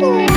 Bye.